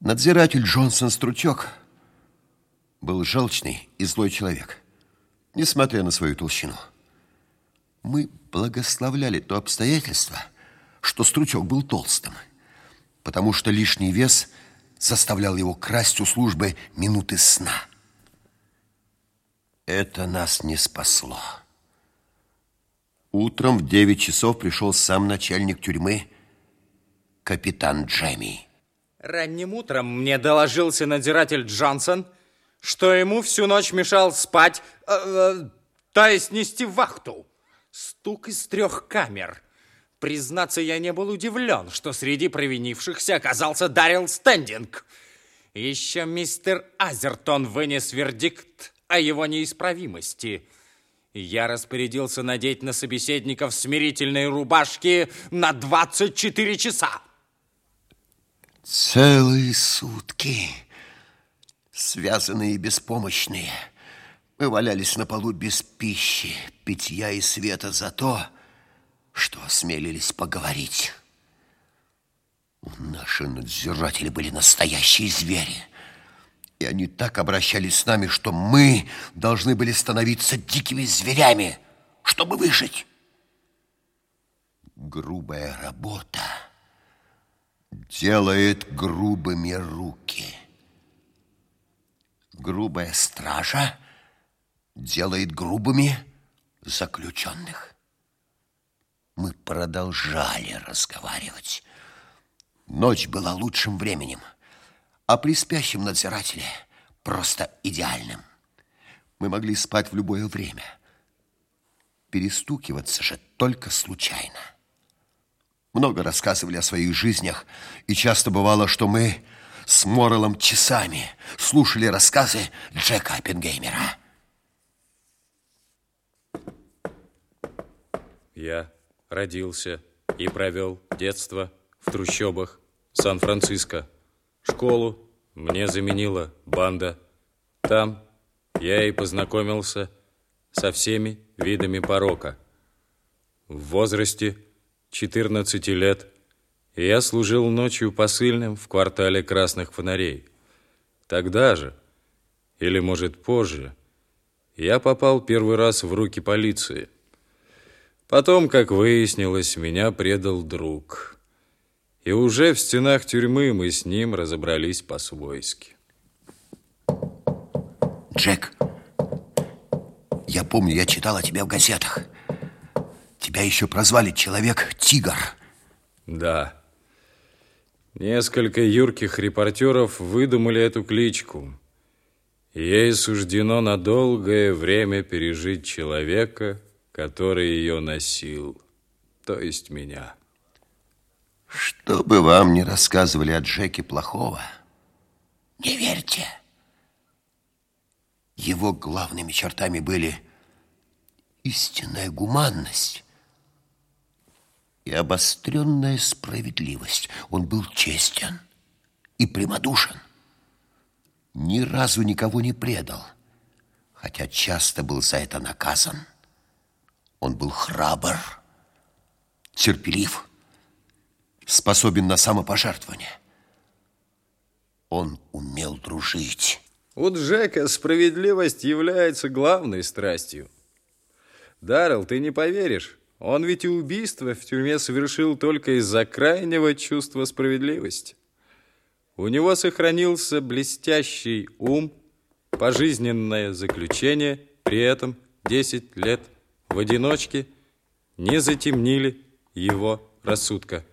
Надзиратель Джонсон Стручок был желчный и злой человек, несмотря на свою толщину. Мы благословляли то обстоятельство, что Стручок был толстым, потому что лишний вес заставлял его красть у службы минуты сна. Это нас не спасло. Утром в 9 часов пришел сам начальник тюрьмы, капитан Джемми. Ранним утром мне доложился надзиратель Джонсон, что ему всю ночь мешал спать, э, э, то есть нести вахту. Стук из трех камер. Признаться, я не был удивлен, что среди провинившихся оказался Даррел Стендинг. Еще мистер Азертон вынес вердикт о его неисправимости. Я распорядился надеть на собеседников смирительные рубашки на 24 часа. Целые сутки, связанные и беспомощные, мы валялись на полу без пищи, питья и света за то, что осмелились поговорить. Наши надзиратели были настоящие звери. И они так обращались с нами, что мы должны были становиться дикими зверями, чтобы выжить. Грубая работа делает грубыми руки. Грубая стража делает грубыми заключенных. Мы продолжали разговаривать. Ночь была лучшим временем, а при спящем надзирателе просто идеальным. Мы могли спать в любое время. Перестукиваться же только случайно много рассказывали о своих жизнях, и часто бывало, что мы с Моррелом часами слушали рассказы Джека Оппенгеймера. Я родился и провел детство в трущобах Сан-Франциско. Школу мне заменила банда. Там я и познакомился со всеми видами порока. В возрасте 14 лет, я служил ночью посыльным в квартале красных фонарей. Тогда же, или, может, позже, я попал первый раз в руки полиции. Потом, как выяснилось, меня предал друг. И уже в стенах тюрьмы мы с ним разобрались по-свойски. Джек, я помню, я читал о тебе в газетах. Тебя еще прозвали Человек-тигр. Да. Несколько юрких репортеров выдумали эту кличку. Ей суждено на долгое время пережить человека, который ее носил, то есть меня. Что бы вам ни рассказывали о Джеке плохого, не верьте. Его главными чертами были истинная гуманность и обостренная справедливость. Он был честен и прямодушен. Ни разу никого не предал, хотя часто был за это наказан. Он был храбр, терпелив, способен на самопожертвование. Он умел дружить. У Джека справедливость является главной страстью. Даррелл, ты не поверишь, он ведь и убийство в тюрьме совершил только из-за крайнего чувства справедливости. У него сохранился блестящий ум, пожизненное заключение, при этом 10 лет в одиночке не затемнили его рассудка.